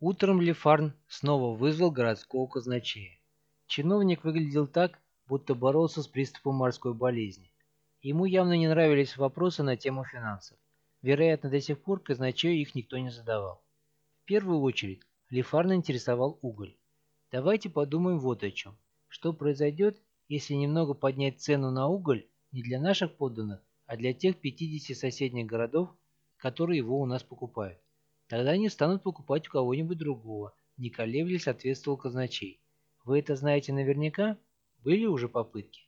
Утром Лефарн снова вызвал городского казначея. Чиновник выглядел так, будто боролся с приступом морской болезни. Ему явно не нравились вопросы на тему финансов. Вероятно, до сих пор казначею их никто не задавал. В первую очередь Лефарна интересовал уголь. Давайте подумаем вот о чем. Что произойдет, если немного поднять цену на уголь не для наших подданных, а для тех 50 соседних городов, которые его у нас покупают? Тогда они станут покупать у кого-нибудь другого, не колеблясь, ответствовал казначей. Вы это знаете наверняка? Были уже попытки?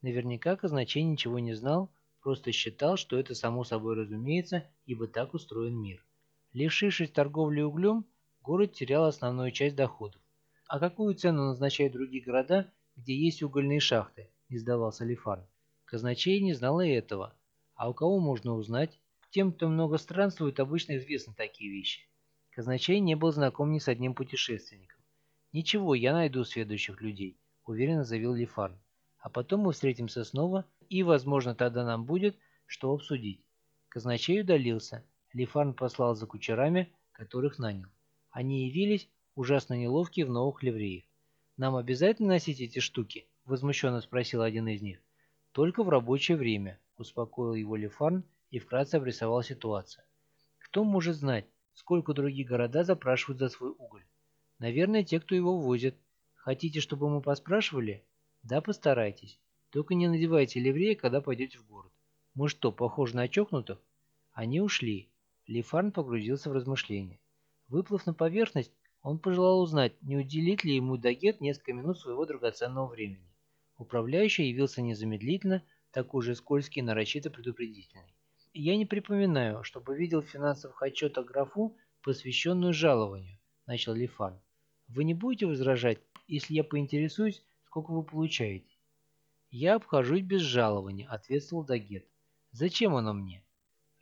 Наверняка казначей ничего не знал, просто считал, что это само собой разумеется, ибо так устроен мир. Лишившись торговли углем, город терял основную часть доходов. А какую цену назначают другие города, где есть угольные шахты? Не сдавался Лифарн. Казначей не знал и этого. А у кого можно узнать? Тем, кто много странствует, обычно известны такие вещи. Казначей не был знаком ни с одним путешественником. «Ничего, я найду следующих людей», – уверенно заявил Лефарн. «А потом мы встретимся снова, и, возможно, тогда нам будет, что обсудить». Казначей удалился. Лефарн послал за кучерами, которых нанял. Они явились, ужасно неловкие в новых ливреях. «Нам обязательно носить эти штуки?» – возмущенно спросил один из них. «Только в рабочее время», – успокоил его Лефарн и вкратце обрисовал ситуацию. Кто может знать, сколько другие города запрашивают за свой уголь? Наверное, те, кто его возит. Хотите, чтобы мы поспрашивали? Да, постарайтесь. Только не надевайте ливрея, когда пойдете в город. Мы что, похожи на чокнутых? Они ушли. Лифарн погрузился в размышления. Выплыв на поверхность, он пожелал узнать, не уделит ли ему Дагет несколько минут своего драгоценного времени. Управляющий явился незамедлительно, такой же скользкий и нарочито предупредительный. Я не припоминаю, чтобы видел в финансовых отчетах графу, посвященную жалованию, начал Лифан. Вы не будете возражать, если я поинтересуюсь, сколько вы получаете? Я обхожусь без жалования, ответствовал Дагет. Зачем оно мне?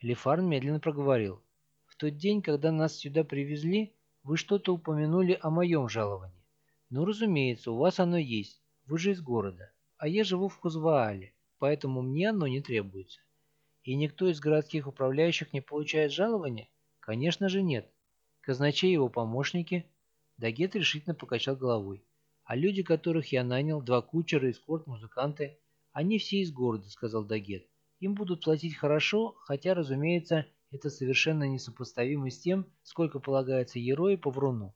Лифарн медленно проговорил. В тот день, когда нас сюда привезли, вы что-то упомянули о моем жаловании. Ну, разумеется, у вас оно есть, вы же из города, а я живу в Хузваале, поэтому мне оно не требуется. И никто из городских управляющих не получает жалования? Конечно же нет. Казначей его помощники? Дагет решительно покачал головой. А люди, которых я нанял, два кучера, эскорт, музыканты, они все из города, сказал Дагет. Им будут платить хорошо, хотя, разумеется, это совершенно несопоставимо с тем, сколько полагается Ерое по Вруну.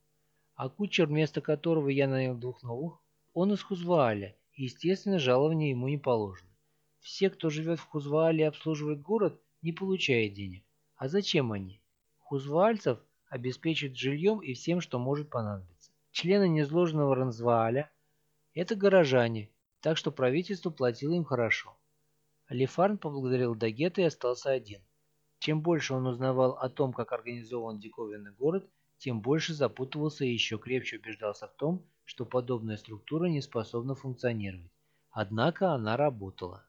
А кучер, вместо которого я нанял двух новых, он из Хузвааля, и, естественно, жалования ему не положено. Все, кто живет в Хузваале и обслуживает город, не получают денег. А зачем они? Хузваальцев обеспечивают жильем и всем, что может понадобиться. Члены незложенного Ранзвааля – это горожане, так что правительство платило им хорошо. Алифарн поблагодарил Дагета и остался один. Чем больше он узнавал о том, как организован диковинный город, тем больше запутывался и еще крепче убеждался в том, что подобная структура не способна функционировать. Однако она работала.